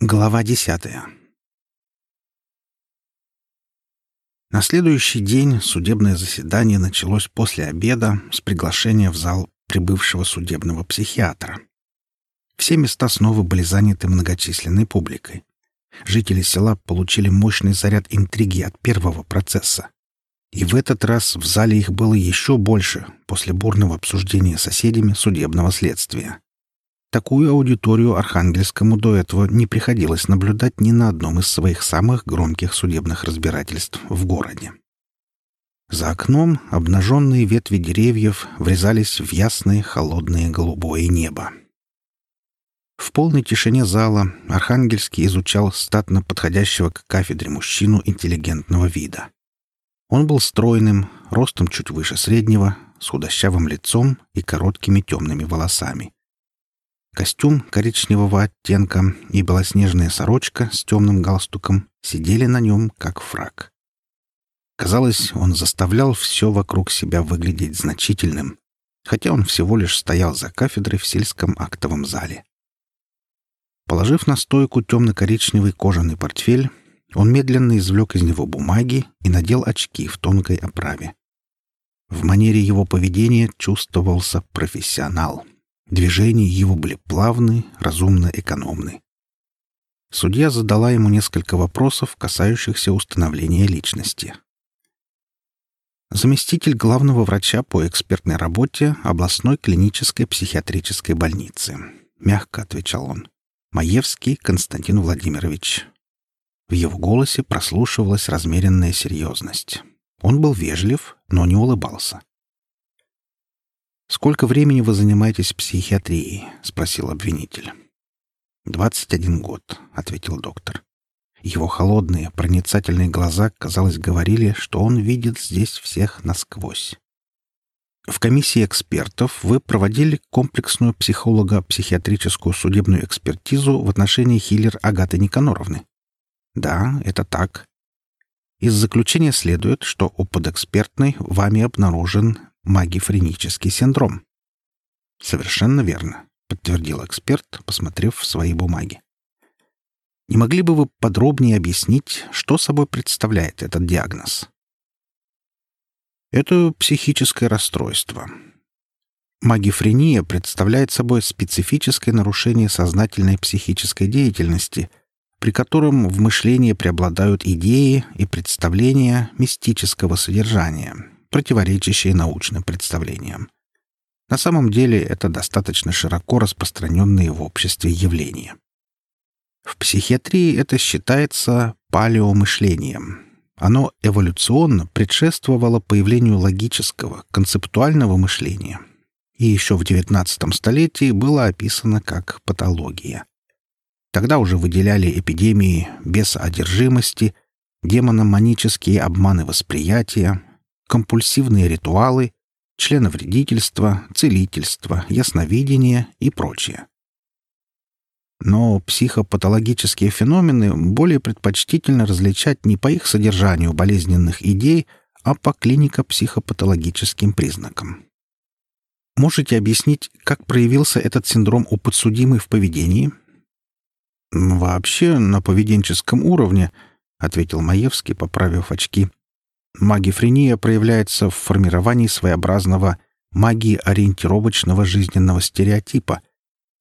Глава десятая На следующий день судебное заседание началось после обеда с приглашения в зал прибывшего судебного психиатра. Все места снова были заняты многочисленной публикой. Жители села получили мощный заряд интриги от первого процесса. И в этот раз в зале их было еще больше после бурного обсуждения соседями судебного следствия. Такую аудиторию Архангельскому до этого не приходилось наблюдать ни на одном из своих самых громких судебных разбирательств в городе. За окном обнаженные ветви деревьев врезались в ясное холодное голубое небо. В полной тишине зала Архангельский изучал статно подходящего к кафедре мужчину интеллигентного вида. Он был стройным, ростом чуть выше среднего, с худощавым лицом и короткими темными волосами. Костюм коричневого оттенка и белоснежная сорочка с темным галстуком сидели на нем, как фраг. Казалось, он заставлял все вокруг себя выглядеть значительным, хотя он всего лишь стоял за кафедрой в сельском актовом зале. Положив на стойку темно-коричневый кожаный портфель, он медленно извлек из него бумаги и надел очки в тонкой оправе. В манере его поведения чувствовался профессионал. Движения его были плавны, разумно экономны. Судья задала ему несколько вопросов, касающихся установления личности. Заместитель главного врача по экспертной работе областной клинической психиатрической больницы. Мягко отвечал он. Маевский Константин Владимирович. В его голосе прослушивалась размеренная серьезность. Он был вежлив, но не улыбался. «Сколько времени вы занимаетесь психиатрией?» — спросил обвинитель. «Двадцать один год», — ответил доктор. Его холодные, проницательные глаза, казалось, говорили, что он видит здесь всех насквозь. В комиссии экспертов вы проводили комплексную психолого-психиатрическую судебную экспертизу в отношении Хиллер Агаты Никаноровны. Да, это так. Из заключения следует, что у подэкспертной вами обнаружен магифренический синдром. Совершенно верно, подтвердил эксперт, посмотрев в свои бумаги. Не могли бы вы подробнее объяснить, что собой представляет этот диагноз? Это психическое расстройство. Магифрения представляет собой специфическое нарушение сознательной психической деятельности, при котором в мышлении преобладают идеи и представления мистического содержания, противоречащие научным представлениям. На самом деле это достаточно широко распространенные в обществе явления. В психиатрии это считается палеомышлением, оно эволюционно предшествовало появлению логического, концептуального мышления и еще в XIX столетии было описано как патология. Тогда уже выделяли эпидемии бесоодержимости, демономанические обманы восприятия, компульсивные ритуалы, членовредительство, целительство, ясновидение и прочее. Но психопатологические феномены более предпочтительно различать не по их содержанию болезненных идей, а по клинико-психопатологическим признакам. Можете объяснить, как проявился этот синдром у подсудимой в поведении? Вообще, на поведенческом уровне, ответил Маевский, поправив очки. Магифрения проявляется в формировании своеобразного магии-ориентировочного жизненного стереотипа,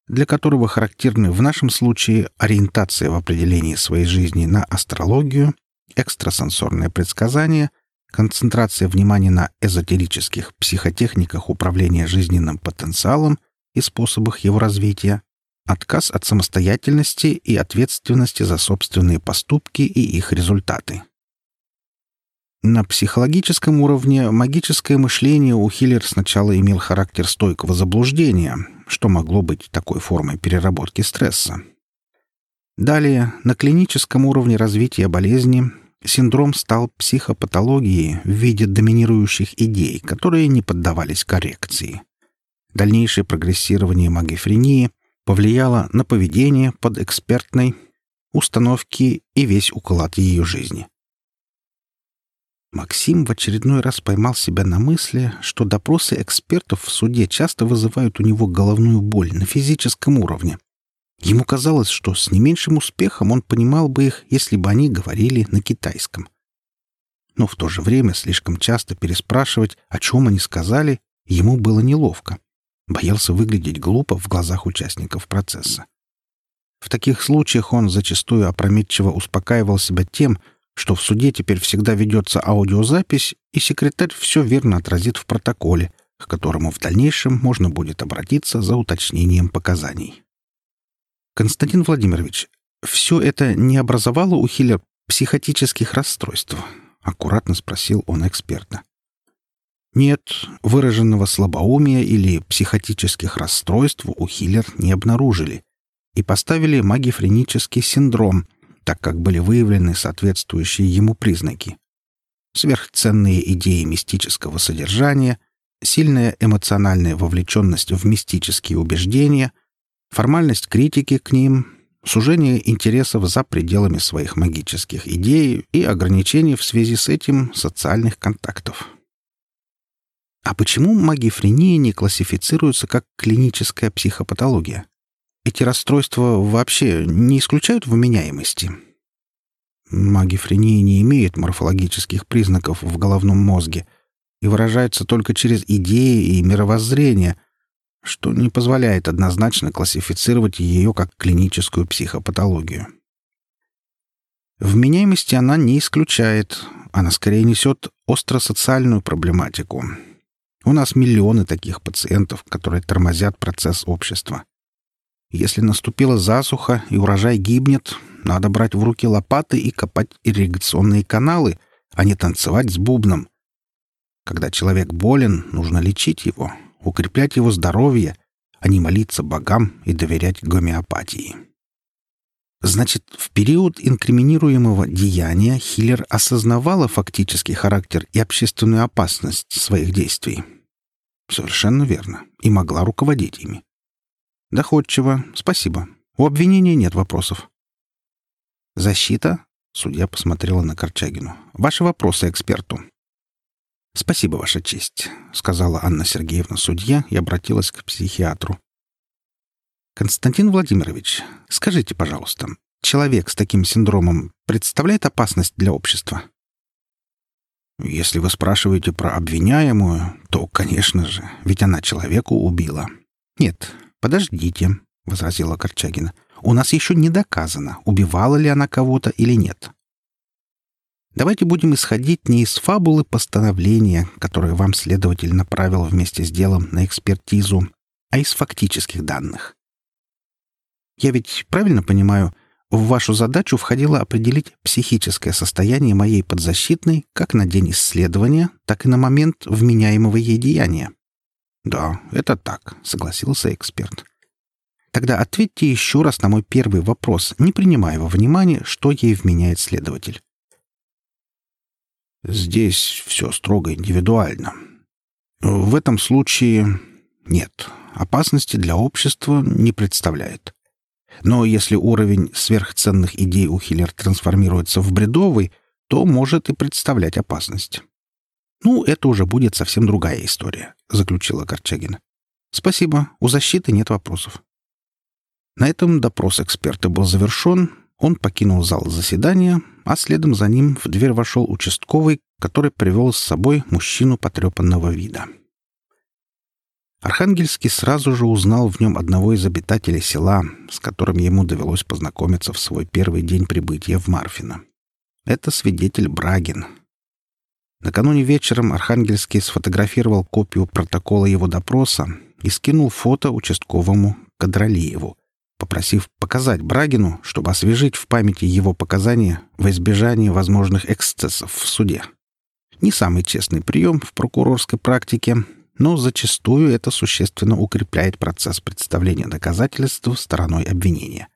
для которого характерны в нашем случае ориентация в определении своей жизни на астрологию, экстрасенсорное предсказание, концентрация внимания на эзотерических психотехниках управления жизненным потенциалом и способах его развития, отказ от самостоятельности и ответственности за собственные поступки и их результаты. На психологическом уровне магическое мышление у Хиллер сначала имел характер стойкого заблуждения, что могло быть такой формой переработки стресса. Далее, на клиническом уровне развития болезни синдром стал психопатологией в виде доминирующих идей, которые не поддавались коррекции. Дальнейшее прогрессирование магифрении повлияло на поведение под экспертной установки и весь уклад ее жизни. Максим в очередной раз поймал себя на мысли, что допросы экспертов в суде часто вызывают у него головную боль на физическом уровне. Ему казалось, что с не меньшим успехом он понимал бы их, если бы они говорили на китайском. Но в то же время слишком часто переспрашивать, о чем они сказали, ему было неловко. Боялся выглядеть глупо в глазах участников процесса. В таких случаях он зачастую опрометчиво успокаивал себя тем, что в суде теперь всегда ведется аудиозапись, и секретарь все верно отразит в протоколе, к которому в дальнейшем можно будет обратиться за уточнением показаний. Константин Владимирович, все это не образовало у Хиллер психотических расстройств? Аккуратно спросил он эксперта. Нет, выраженного слабоумия или психотических расстройств у Хиллер не обнаружили и поставили магифренический синдром, так как были выявлены соответствующие ему признаки. Сверхценные идеи мистического содержания, сильная эмоциональная вовлеченность в мистические убеждения, формальность критики к ним, сужение интересов за пределами своих магических идей и ограничение в связи с этим социальных контактов. А почему магифрения не классифицируется как клиническая психопатология? Эти расстройства вообще не исключают вменяемости. Магифрения не имеет морфологических признаков в головном мозге и выражается только через идеи и мировоззрение, что не позволяет однозначно классифицировать ее как клиническую психопатологию. Вменяемости она не исключает, она скорее несет остросоциальную проблематику. У нас миллионы таких пациентов, которые тормозят процесс общества. Если наступила засуха и урожай гибнет, надо брать в руки лопаты и копать ирригационные каналы, а не танцевать с бубном. Когда человек болен, нужно лечить его, укреплять его здоровье, а не молиться богам и доверять гомеопатии. Значит, в период инкриминируемого деяния Хиллер осознавала фактический характер и общественную опасность своих действий. Совершенно верно. И могла руководить ими. Доходчиво. Спасибо. У обвинения нет вопросов. Защита? Судья посмотрела на Корчагину. Ваши вопросы эксперту. Спасибо, Ваша честь, сказала Анна Сергеевна судья и обратилась к психиатру. Константин Владимирович, скажите, пожалуйста, человек с таким синдромом представляет опасность для общества? Если вы спрашиваете про обвиняемую, то, конечно же, ведь она человеку убила. Нет, «Подождите», — возразила Корчагина. «У нас еще не доказано, убивала ли она кого-то или нет. Давайте будем исходить не из фабулы постановления, которое вам следователь направил вместе с делом на экспертизу, а из фактических данных. Я ведь правильно понимаю, в вашу задачу входило определить психическое состояние моей подзащитной как на день исследования, так и на момент вменяемого ей деяния. «Да, это так», — согласился эксперт. «Тогда ответьте еще раз на мой первый вопрос, не принимая во внимание, что ей вменяет следователь». «Здесь все строго индивидуально. В этом случае нет, опасности для общества не представляет. Но если уровень сверхценных идей у Хиллер трансформируется в бредовый, то может и представлять опасность. «Ну, это уже будет совсем другая история», — заключила Корчагина. «Спасибо, у защиты нет вопросов». На этом допрос эксперта был завершен, он покинул зал заседания, а следом за ним в дверь вошел участковый, который привел с собой мужчину потрепанного вида. Архангельский сразу же узнал в нем одного из обитателей села, с которым ему довелось познакомиться в свой первый день прибытия в Марфино. Это свидетель Брагин, Накануне вечером Архангельский сфотографировал копию протокола его допроса и скинул фото участковому Кадралиеву, попросив показать Брагину, чтобы освежить в памяти его показания во избежание возможных эксцессов в суде. Не самый честный прием в прокурорской практике, но зачастую это существенно укрепляет процесс представления доказательств стороной обвинения.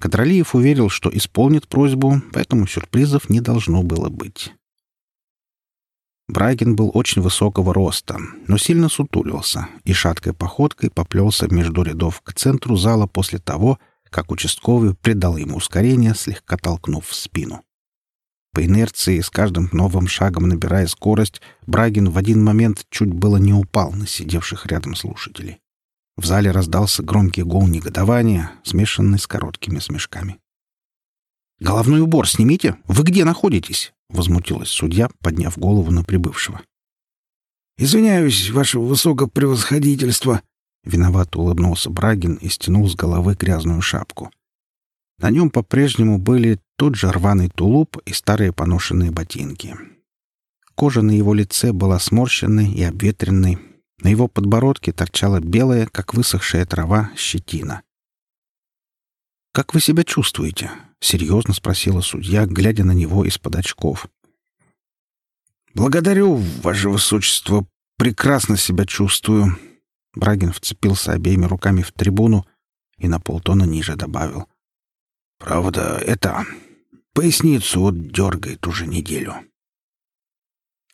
Кадралиев уверил, что исполнит просьбу, поэтому сюрпризов не должно было быть. Брагин был очень высокого роста, но сильно сутулился и шаткой походкой поплелся между рядов к центру зала после того, как участковый придал ему ускорение, слегка толкнув в спину. По инерции, с каждым новым шагом набирая скорость, Брагин в один момент чуть было не упал на сидевших рядом слушателей. В зале раздался громкий гул негодования, смешанный с короткими смешками. «Головной убор снимите! Вы где находитесь?» — возмутилась судья, подняв голову на прибывшего. «Извиняюсь, ваше высокопревосходительство!» Виновато улыбнулся Брагин и стянул с головы грязную шапку. На нем по-прежнему были тот же рваный тулуп и старые поношенные ботинки. Кожа на его лице была сморщенной и обветренной. На его подбородке торчала белая, как высохшая трава, щетина. «Как вы себя чувствуете?» — серьезно спросила судья, глядя на него из-под очков. «Благодарю, ваше высочество. Прекрасно себя чувствую». Брагин вцепился обеими руками в трибуну и на полтона ниже добавил. «Правда, это... Поясницу вот дергает уже неделю».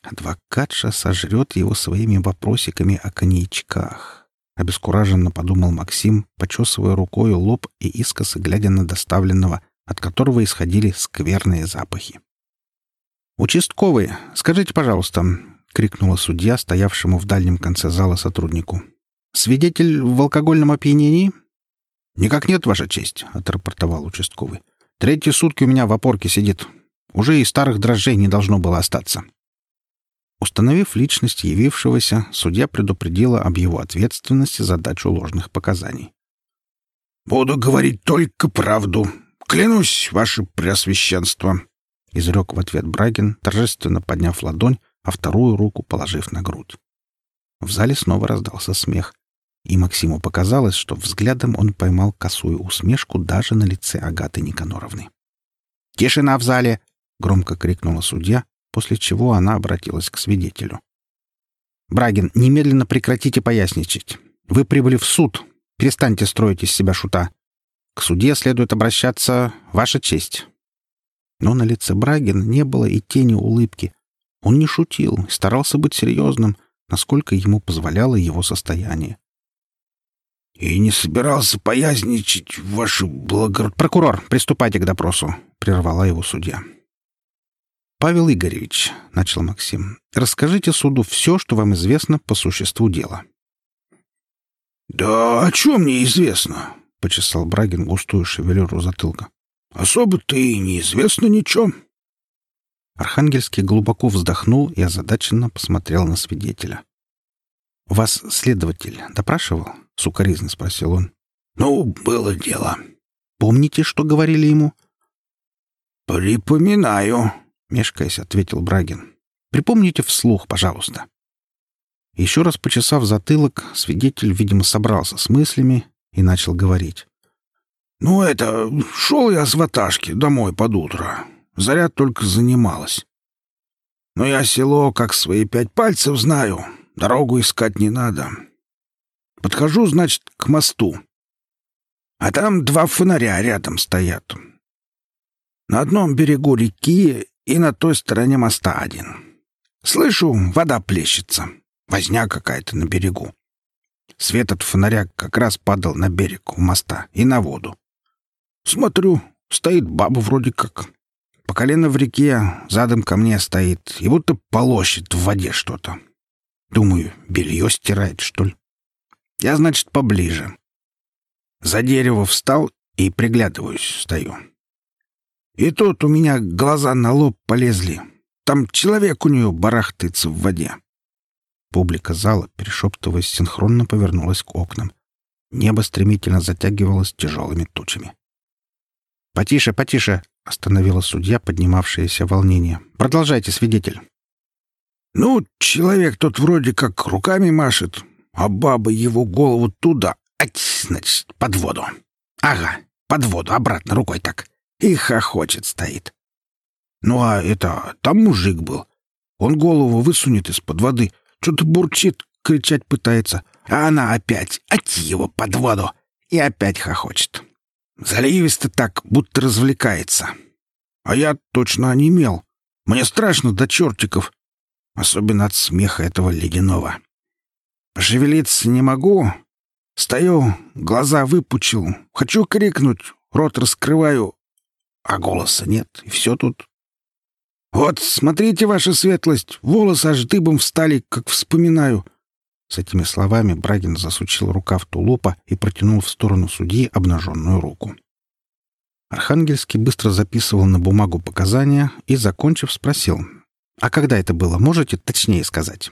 Адвокатша сожрет его своими вопросиками о коньячках. Обескураженно подумал Максим, почесывая рукой лоб и искоса глядя на доставленного, от которого исходили скверные запахи. «Участковый, скажите, пожалуйста», — крикнула судья, стоявшему в дальнем конце зала сотруднику. «Свидетель в алкогольном опьянении?» «Никак нет, Ваша честь», — отрапортовал участковый. «Третьи сутки у меня в опорке сидит. Уже и старых дрожжей не должно было остаться». Установив личность явившегося, судья предупредила об его ответственности за дачу ложных показаний. «Буду говорить только правду. Клянусь, ваше преосвященство!» — изрек в ответ Брагин, торжественно подняв ладонь, а вторую руку положив на грудь. В зале снова раздался смех, и Максиму показалось, что взглядом он поймал косую усмешку даже на лице Агаты Никаноровны. «Тишина в зале!» — громко крикнула судья, после чего она обратилась к свидетелю. «Брагин, немедленно прекратите поясничать. Вы прибыли в суд. Перестаньте строить из себя шута. К суде следует обращаться Ваша честь». Но на лице Брагин не было и тени улыбки. Он не шутил, старался быть серьезным, насколько ему позволяло его состояние. «И не собирался поясничать, ваше благо...» «Прокурор, приступайте к допросу», — прервала его судья. «Павел Игоревич», — начал Максим, — «расскажите суду все, что вам известно по существу дела». «Да о чем мне известно?» — почесал Брагин густую шевелюру затылка. «Особо-то и неизвестно ничего». Архангельский глубоко вздохнул и озадаченно посмотрел на свидетеля. «Вас следователь допрашивал?» — сукоризно спросил он. «Ну, было дело». «Помните, что говорили ему?» «Припоминаю», мешкаясь, ответил Брагин. Припомните вслух, пожалуйста. Еще раз почесав затылок, свидетель, видимо, собрался с мыслями и начал говорить. «Ну, это... Шел я с ваташки домой под утро. Заря только занималась. Но я село как свои пять пальцев знаю. Дорогу искать не надо. Подхожу, значит, к мосту. А там два фонаря рядом стоят. На одном берегу реки и на той стороне моста один. Слышу, вода плещется. Возня какая-то на берегу. Свет от фонаря как раз падал на берег у моста и на воду. Смотрю, стоит баба вроде как. По колено в реке, задом ко мне стоит, и будто полощет в воде что-то. Думаю, белье стирает, что ли. Я, значит, поближе. За дерево встал и приглядываюсь, стою. И тут у меня глаза на лоб полезли. Там человек у нее барахтается в воде. Публика зала, перешептываясь, синхронно повернулась к окнам. Небо стремительно затягивалось тяжелыми тучами. «Потише, потише!» — остановила судья, поднимавшееся волнение. «Продолжайте, свидетель». «Ну, человек тот вроде как руками машет, а баба его голову туда, ать, значит, под воду. Ага, под воду, обратно рукой так и хохочет стоит. Ну а это, там мужик был. Он голову высунет из-под воды, что-то бурчит, кричать пытается, а она опять, ать его под воду, и опять хохочет. Заливисто так, будто развлекается. А я точно онемел. Мне страшно до чертиков, особенно от смеха этого ледяного. Пошевелиться не могу. Стою, глаза выпучил, хочу крикнуть, рот раскрываю, а голоса нет, и все тут. Вот, смотрите, ваша светлость, волосы аж дыбом встали, как вспоминаю. С этими словами Брагин засучил рукав тулупа и протянул в сторону судьи обнаженную руку. Архангельский быстро записывал на бумагу показания и, закончив, спросил, «А когда это было, можете точнее сказать?»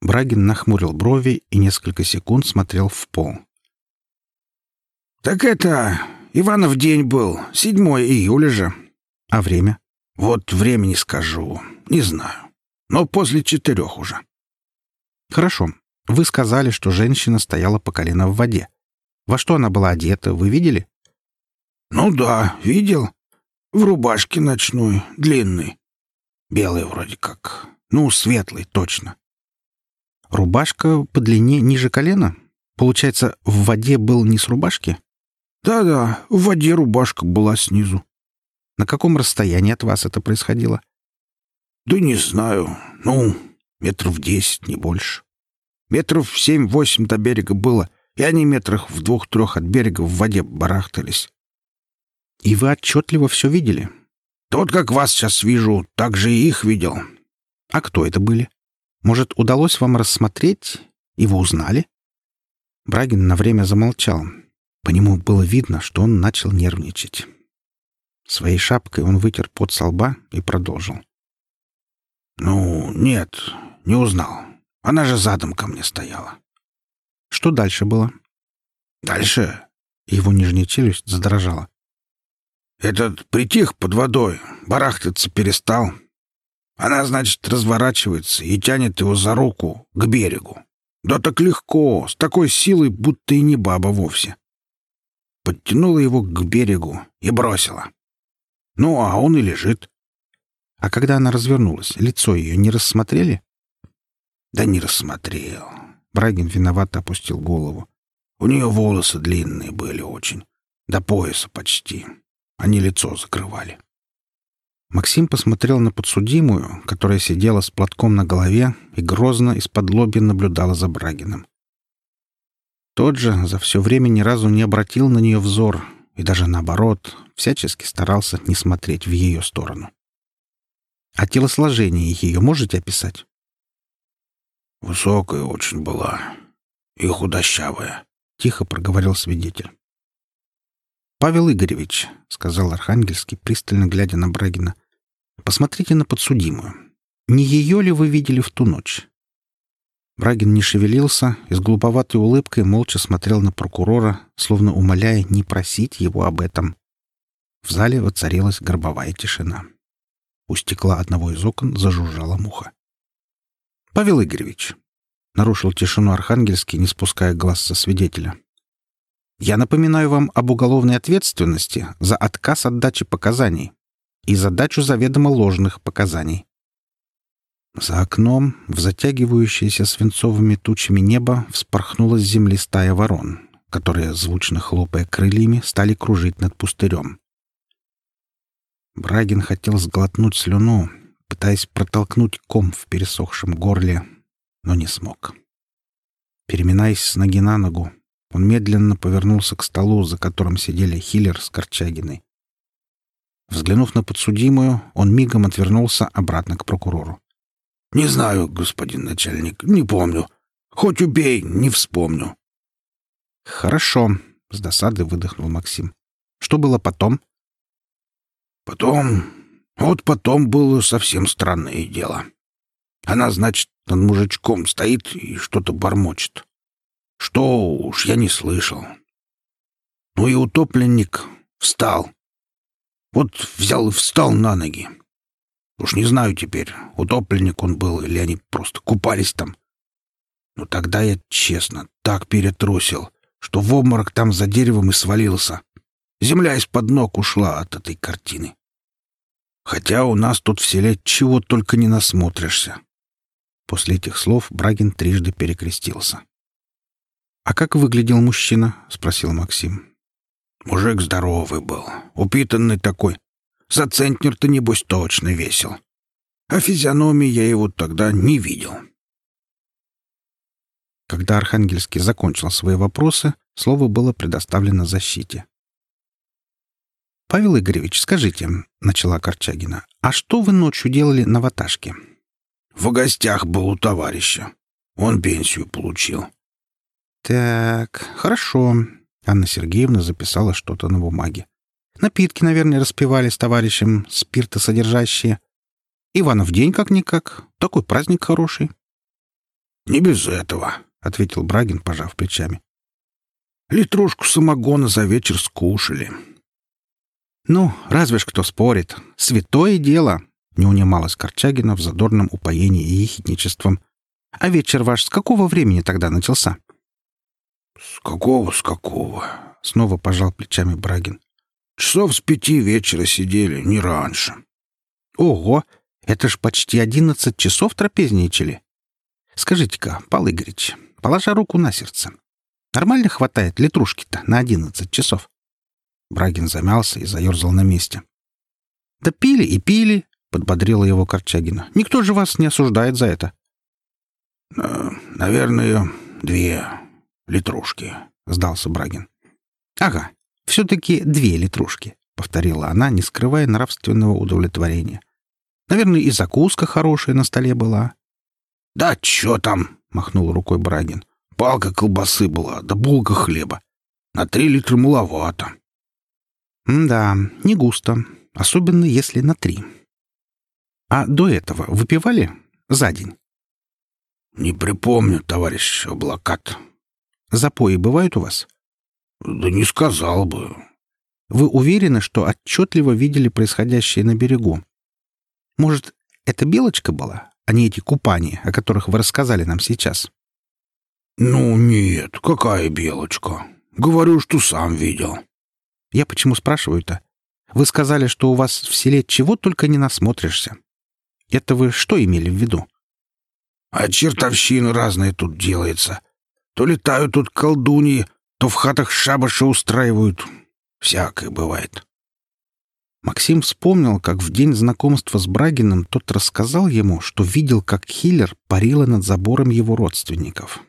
Брагин нахмурил брови и несколько секунд смотрел в пол. «Так это... Иванов день был, 7 июля же». «А время?» «Вот времени скажу. Не знаю. Но после четырех уже». «Хорошо. Вы сказали, что женщина стояла по колено в воде. Во что она была одета, вы видели?» «Ну да, видел. В рубашке ночной, длинной. Белый вроде как. Ну, светлый, точно». «Рубашка по длине ниже колена? Получается, в воде был не с рубашки?» «Да-да, в воде рубашка была снизу». «На каком расстоянии от вас это происходило?» «Да не знаю. Ну, метров десять, не больше. Метров семь-восемь до берега было, и они метрах в двух-трех от берега в воде барахтались. И вы отчетливо все видели? Тот, как вас сейчас вижу, так же и их видел. А кто это были? Может, удалось вам рассмотреть? И вы узнали? Брагин на время замолчал. По нему было видно, что он начал нервничать. Своей шапкой он вытер пот со лба и продолжил. «Ну, нет, не узнал. Она же задом ко мне стояла». «Что дальше было?» «Дальше?» Его нижняя челюсть задрожала. Этот притих под водой, барахтаться перестал. Она, значит, разворачивается и тянет его за руку к берегу. Да так легко, с такой силой, будто и не баба вовсе. Подтянула его к берегу и бросила. Ну, а он и лежит. А когда она развернулась, лицо ее не рассмотрели? Да не рассмотрел. Брагин виновато опустил голову. У нее волосы длинные были очень, до пояса почти. Они лицо закрывали. Максим посмотрел на подсудимую, которая сидела с платком на голове и грозно из-под лоби наблюдала за Брагиным. Тот же за все время ни разу не обратил на нее взор и даже наоборот всячески старался не смотреть в ее сторону. А телосложение ее можете описать? Высокая очень была и худощавая, — тихо проговорил свидетель. «Павел Игоревич», — сказал Архангельский, пристально глядя на Брагина, — «посмотрите на подсудимую. Не ее ли вы видели в ту ночь?» Брагин не шевелился и с глуповатой улыбкой молча смотрел на прокурора, словно умоляя не просить его об этом. В зале воцарилась гробовая тишина. У стекла одного из окон зажужжала муха. «Павел Игоревич», — нарушил тишину Архангельский, не спуская глаз со свидетеля, я напоминаю вам об уголовной ответственности за отказ от дачи показаний и за дачу заведомо ложных показаний. За окном, в затягивающееся свинцовыми тучами небо, вспорхнула с земли стая ворон, которые, звучно хлопая крыльями, стали кружить над пустырем. Брагин хотел сглотнуть слюну, пытаясь протолкнуть ком в пересохшем горле, но не смог. Переминаясь с ноги на ногу, он медленно повернулся к столу, за которым сидели Хиллер с Корчагиной. Взглянув на подсудимую, он мигом отвернулся обратно к прокурору. «Не знаю, господин начальник, не помню. Хоть убей, не вспомню». «Хорошо», — с досадой выдохнул Максим. «Что было потом?» «Потом... Вот потом было совсем странное дело. Она, значит, над мужичком стоит и что-то бормочет. Что уж я не слышал. Ну и утопленник встал. Вот взял и встал на ноги. Уж не знаю теперь, утопленник он был или они просто купались там. Но тогда я, честно, так перетрусил, что в обморок там за деревом и свалился. Земля из-под ног ушла от этой картины. Хотя у нас тут в селе чего только не насмотришься. После этих слов Брагин трижды перекрестился. «А как выглядел мужчина?» — спросил Максим. «Мужик здоровый был, упитанный такой. За центнер-то, небось, точно весил. А физиономии я его тогда не видел». Когда Архангельский закончил свои вопросы, слово было предоставлено защите. «Павел Игоревич, скажите», — начала Корчагина, — «а что вы ночью делали на ваташке?» «В гостях был у товарища. Он пенсию получил. Так, хорошо. Анна Сергеевна записала что-то на бумаге. Напитки, наверное, распивали с товарищем, спиртосодержащие. Иванов день как-никак. Такой праздник хороший. — Не без этого, — ответил Брагин, пожав плечами. — Литрушку самогона за вечер скушали. — Ну, разве ж кто спорит. Святое дело, — не унималась Корчагина в задорном упоении и ехидничеством. — А вечер ваш с какого времени тогда начался? — С какого, с какого? — снова пожал плечами Брагин. Часов с пяти вечера сидели, не раньше. Ого! Это ж почти одиннадцать часов трапезничали. Скажите-ка, Павел Игоревич, положа руку на сердце, нормально хватает литрушки-то на одиннадцать часов? Брагин замялся и заерзал на месте. «Да пили и пили», — подбодрила его Корчагина. «Никто же вас не осуждает за это». «Э, «Наверное, две литрушки», — сдался Брагин. «Ага, все-таки две литрушки», — повторила она, не скрывая нравственного удовлетворения. «Наверное, и закуска хорошая на столе была». «Да чё там?» — махнул рукой Брагин. «Палка колбасы была, да булка хлеба. На три литра маловато». «Да, не густо, особенно если на три». «А до этого выпивали за день?» «Не припомню, товарищ Облакат». «Запои бывают у вас?» Да не сказал бы. Вы уверены, что отчетливо видели происходящее на берегу? Может, это белочка была, а не эти купания, о которых вы рассказали нам сейчас? Ну, нет, какая белочка? Говорю, что сам видел. Я почему спрашиваю-то? Вы сказали, что у вас в селе чего только не насмотришься. Это вы что имели в виду? А чертовщина разная тут делается. То летают тут колдуньи, то в хатах шабаши устраивают. Всякое бывает. Максим вспомнил, как в день знакомства с Брагиным тот рассказал ему, что видел, как Хиллер парила над забором его родственников.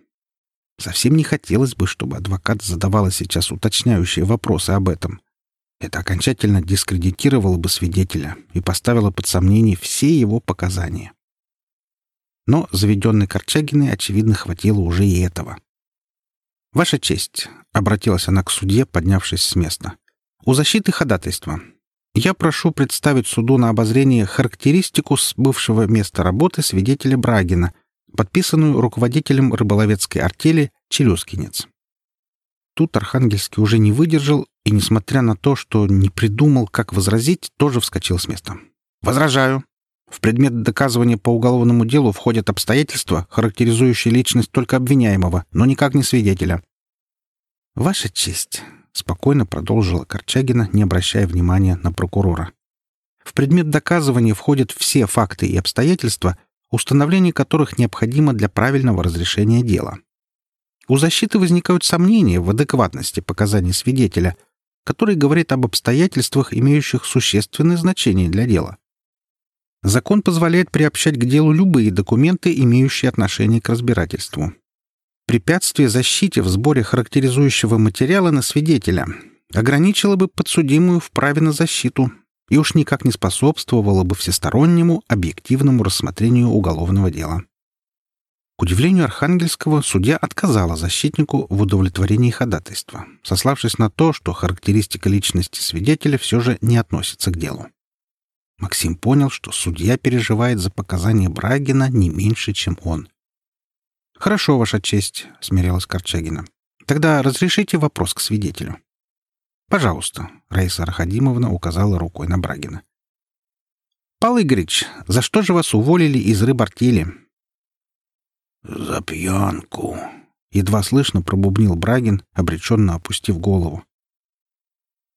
Совсем не хотелось бы, чтобы адвокат задавала сейчас уточняющие вопросы об этом. Это окончательно дискредитировало бы свидетеля и поставило под сомнение все его показания. Но заведенной Корчагиной, очевидно, хватило уже и этого. «Ваша честь», — обратилась она к судье, поднявшись с места, — «у защиты ходатайства. Я прошу представить суду на обозрение характеристику с бывшего места работы свидетеля Брагина, подписанную руководителем рыболовецкой артели Челюскинец». Тут Архангельский уже не выдержал и, несмотря на то, что не придумал, как возразить, тоже вскочил с места. «Возражаю. В предмет доказывания по уголовному делу входят обстоятельства, характеризующие личность только обвиняемого, но никак не свидетеля. «Ваша честь», — спокойно продолжила Корчагина, не обращая внимания на прокурора. «В предмет доказывания входят все факты и обстоятельства, установление которых необходимо для правильного разрешения дела. У защиты возникают сомнения в адекватности показаний свидетеля, который говорит об обстоятельствах, имеющих существенное значение для дела. Закон позволяет приобщать к делу любые документы, имеющие отношение к разбирательству препятствие защите в сборе характеризующего материала на свидетеля ограничило бы подсудимую в праве на защиту и уж никак не способствовало бы всестороннему объективному рассмотрению уголовного дела. К удивлению Архангельского, судья отказала защитнику в удовлетворении ходатайства, сославшись на то, что характеристика личности свидетеля все же не относится к делу. Максим понял, что судья переживает за показания Брагина не меньше, чем он. «Хорошо, Ваша честь», — смирилась Корчагина. «Тогда разрешите вопрос к свидетелю». «Пожалуйста», — Раиса Архадимовна указала рукой на Брагина. «Павел Игоревич, за что же вас уволили из рыбартели?» «За пьянку», — едва слышно пробубнил Брагин, обреченно опустив голову.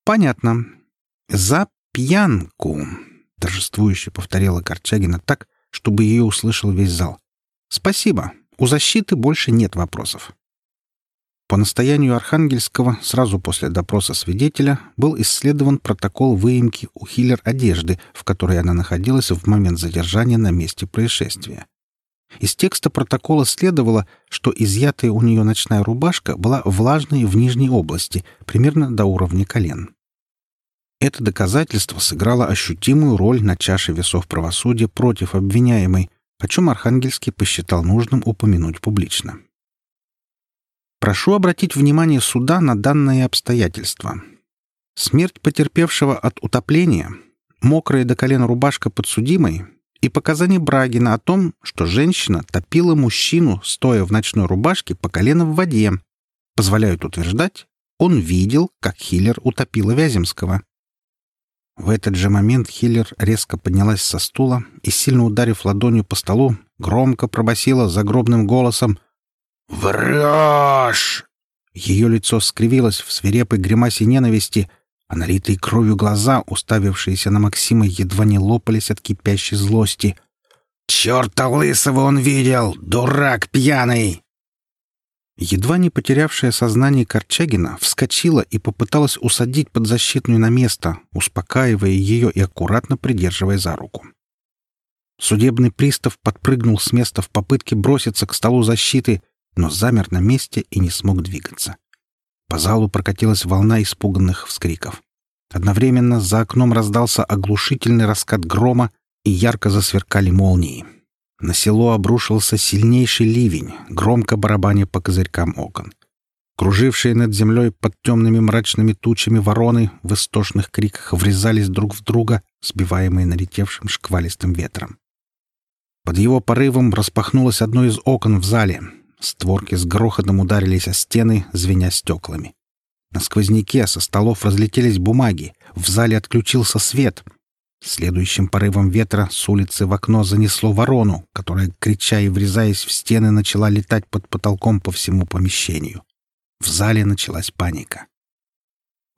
«Понятно. За пьянку», — торжествующе повторила Корчагина так, чтобы ее услышал весь зал. «Спасибо. У защиты больше нет вопросов. По настоянию Архангельского сразу после допроса свидетеля был исследован протокол выемки у Хиллер одежды, в которой она находилась в момент задержания на месте происшествия. Из текста протокола следовало, что изъятая у нее ночная рубашка была влажной в нижней области, примерно до уровня колен. Это доказательство сыграло ощутимую роль на чаше весов правосудия против обвиняемой, о чем Архангельский посчитал нужным упомянуть публично. Прошу обратить внимание суда на данное обстоятельство. Смерть потерпевшего от утопления, мокрая до колена рубашка подсудимой и показания Брагина о том, что женщина топила мужчину, стоя в ночной рубашке по колено в воде, позволяют утверждать, он видел, как Хиллер утопила Вяземского. В этот же момент Хиллер резко поднялась со стула и, сильно ударив ладонью по столу, громко пробасила загробным голосом «Врешь!». Ее лицо скривилось в свирепой гримасе ненависти, а налитые кровью глаза, уставившиеся на Максима, едва не лопались от кипящей злости. «Черта лысого он видел! Дурак пьяный!» Едва не потерявшая сознание Корчагина вскочила и попыталась усадить подзащитную на место, успокаивая ее и аккуратно придерживая за руку. Судебный пристав подпрыгнул с места в попытке броситься к столу защиты, но замер на месте и не смог двигаться. По залу прокатилась волна испуганных вскриков. Одновременно за окном раздался оглушительный раскат грома и ярко засверкали молнии. На село обрушился сильнейший ливень, громко барабаня по козырькам окон. Кружившие над землей под темными мрачными тучами вороны в истошных криках врезались друг в друга, сбиваемые налетевшим шквалистым ветром. Под его порывом распахнулось одно из окон в зале. Створки с грохотом ударились о стены, звеня стеклами. На сквозняке со столов разлетелись бумаги, в зале отключился свет, Следующим порывом ветра с улицы в окно занесло ворону, которая, крича и врезаясь в стены, начала летать под потолком по всему помещению. В зале началась паника.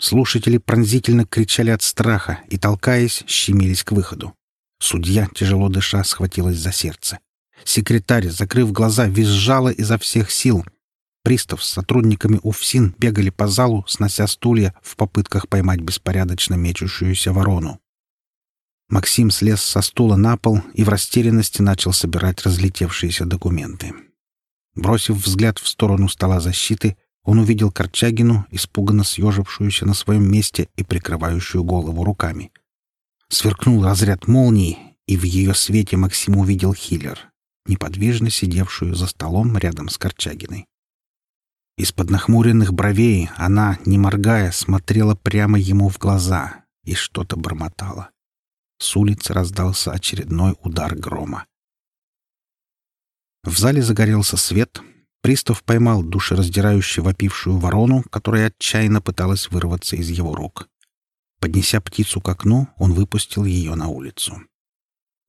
Слушатели пронзительно кричали от страха и, толкаясь, щемились к выходу. Судья, тяжело дыша, схватилась за сердце. Секретарь, закрыв глаза, визжала изо всех сил. Пристав с сотрудниками УФСИН бегали по залу, снося стулья в попытках поймать беспорядочно мечущуюся ворону. Максим слез со стула на пол и в растерянности начал собирать разлетевшиеся документы. Бросив взгляд в сторону стола защиты, он увидел Корчагину, испуганно съежившуюся на своем месте и прикрывающую голову руками. Сверкнул разряд молнии, и в ее свете Максим увидел Хиллер, неподвижно сидевшую за столом рядом с Корчагиной. Из-под нахмуренных бровей она, не моргая, смотрела прямо ему в глаза и что-то бормотала. С улицы раздался очередной удар грома. В зале загорелся свет. Пристав поймал душераздирающую вопившую ворону, которая отчаянно пыталась вырваться из его рук. Поднеся птицу к окну, он выпустил ее на улицу.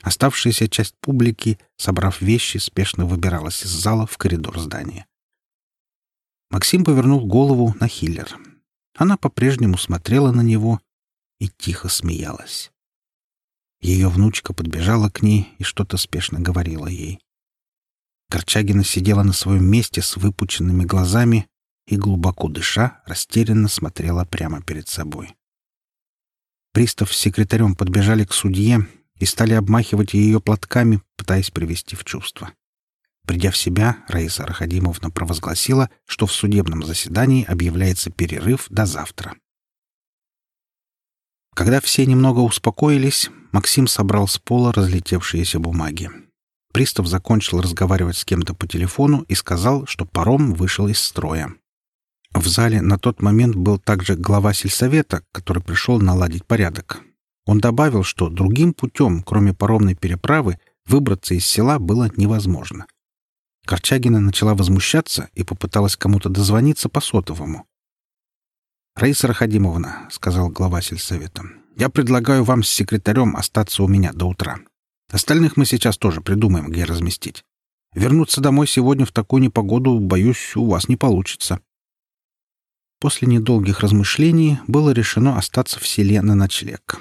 Оставшаяся часть публики, собрав вещи, спешно выбиралась из зала в коридор здания. Максим повернул голову на Хиллер. Она по-прежнему смотрела на него и тихо смеялась. Ее внучка подбежала к ней и что-то спешно говорила ей. Корчагина сидела на своем месте с выпученными глазами и, глубоко дыша, растерянно смотрела прямо перед собой. Пристав с секретарем подбежали к судье и стали обмахивать ее платками, пытаясь привести в чувство. Придя в себя, Раиса Архадимовна провозгласила, что в судебном заседании объявляется перерыв до завтра. Когда все немного успокоились, Максим собрал с пола разлетевшиеся бумаги. Пристав закончил разговаривать с кем-то по телефону и сказал, что паром вышел из строя. В зале на тот момент был также глава сельсовета, который пришел наладить порядок. Он добавил, что другим путем, кроме паромной переправы, выбраться из села было невозможно. Корчагина начала возмущаться и попыталась кому-то дозвониться по сотовому. «Раиса Рахадимовна», — сказал глава сельсовета, — «я предлагаю вам с секретарем остаться у меня до утра. Остальных мы сейчас тоже придумаем, где разместить. Вернуться домой сегодня в такую непогоду, боюсь, у вас не получится». После недолгих размышлений было решено остаться в селе на ночлег.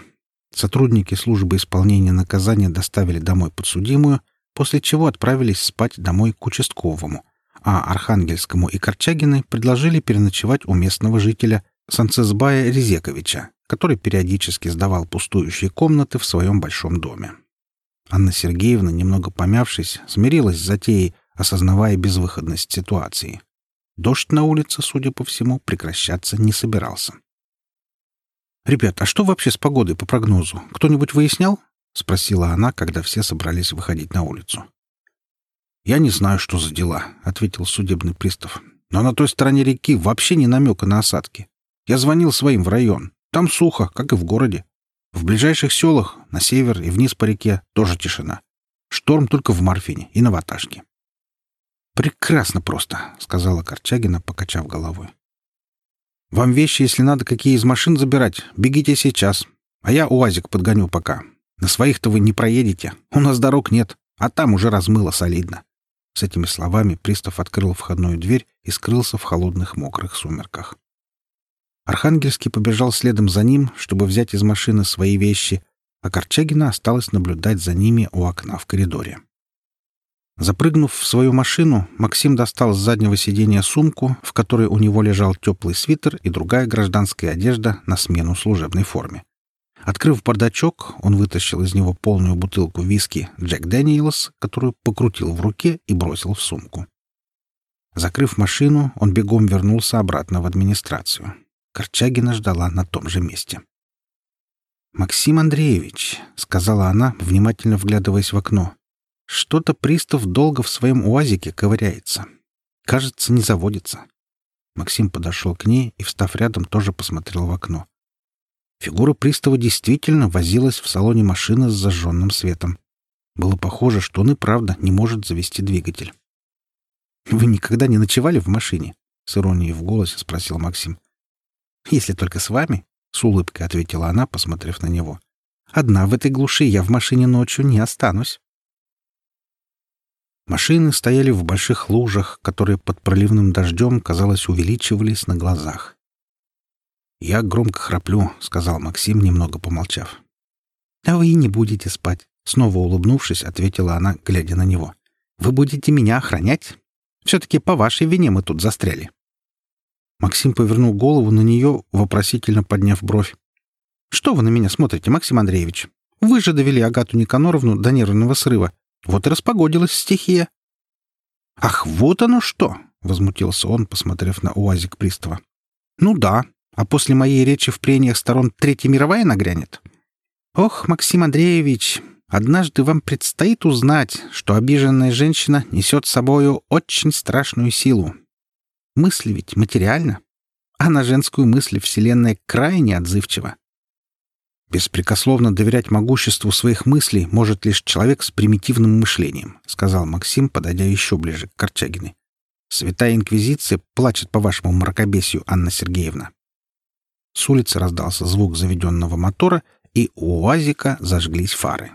Сотрудники службы исполнения наказания доставили домой подсудимую, после чего отправились спать домой к участковому, а Архангельскому и Корчагиной предложили переночевать у местного жителя – Санцезбая Резековича, который периодически сдавал пустующие комнаты в своем большом доме. Анна Сергеевна, немного помявшись, смирилась с затеей, осознавая безвыходность ситуации. Дождь на улице, судя по всему, прекращаться не собирался. «Ребят, а что вообще с погодой по прогнозу? Кто-нибудь выяснял?» — спросила она, когда все собрались выходить на улицу. «Я не знаю, что за дела», — ответил судебный пристав. «Но на той стороне реки вообще не намека на осадки. Я звонил своим в район. Там сухо, как и в городе. В ближайших селах, на север и вниз по реке, тоже тишина. Шторм только в Марфине и на Ваташке. «Прекрасно просто», — сказала Корчагина, покачав головой. «Вам вещи, если надо, какие из машин забирать, бегите сейчас, а я УАЗик подгоню пока. На своих-то вы не проедете, у нас дорог нет, а там уже размыло солидно». С этими словами пристав открыл входную дверь и скрылся в холодных мокрых сумерках. Архангельский побежал следом за ним, чтобы взять из машины свои вещи, а Корчагина осталась наблюдать за ними у окна в коридоре. Запрыгнув в свою машину, Максим достал с заднего сиденья сумку, в которой у него лежал теплый свитер и другая гражданская одежда на смену служебной форме. Открыв бардачок, он вытащил из него полную бутылку виски «Джек Дэниелс», которую покрутил в руке и бросил в сумку. Закрыв машину, он бегом вернулся обратно в администрацию. Корчагина ждала на том же месте. «Максим Андреевич», — сказала она, внимательно вглядываясь в окно, — «что-то пристав долго в своем уазике ковыряется. Кажется, не заводится». Максим подошел к ней и, встав рядом, тоже посмотрел в окно. Фигура пристава действительно возилась в салоне машины с зажженным светом. Было похоже, что он и правда не может завести двигатель. «Вы никогда не ночевали в машине?» — с иронией в голосе спросил Максим. Если только с вами, — с улыбкой ответила она, посмотрев на него. Одна в этой глуши я в машине ночью не останусь. Машины стояли в больших лужах, которые под проливным дождем, казалось, увеличивались на глазах. «Я громко храплю», — сказал Максим, немного помолчав. «А вы и не будете спать», — снова улыбнувшись, ответила она, глядя на него. «Вы будете меня охранять? Все-таки по вашей вине мы тут застряли». Максим повернул голову на нее, вопросительно подняв бровь. «Что вы на меня смотрите, Максим Андреевич? Вы же довели Агату Никаноровну до нервного срыва. Вот и распогодилась стихия». «Ах, вот оно что!» — возмутился он, посмотрев на уазик пристава. «Ну да, а после моей речи в прениях сторон Третья мировая нагрянет? Ох, Максим Андреевич, однажды вам предстоит узнать, что обиженная женщина несет с собою очень страшную силу, Мысли ведь материально, а на женскую мысль Вселенная крайне отзывчива. «Беспрекословно доверять могуществу своих мыслей может лишь человек с примитивным мышлением», — сказал Максим, подойдя еще ближе к Корчагиной. «Святая Инквизиция плачет по вашему мракобесию, Анна Сергеевна». С улицы раздался звук заведенного мотора, и у УАЗика зажглись фары.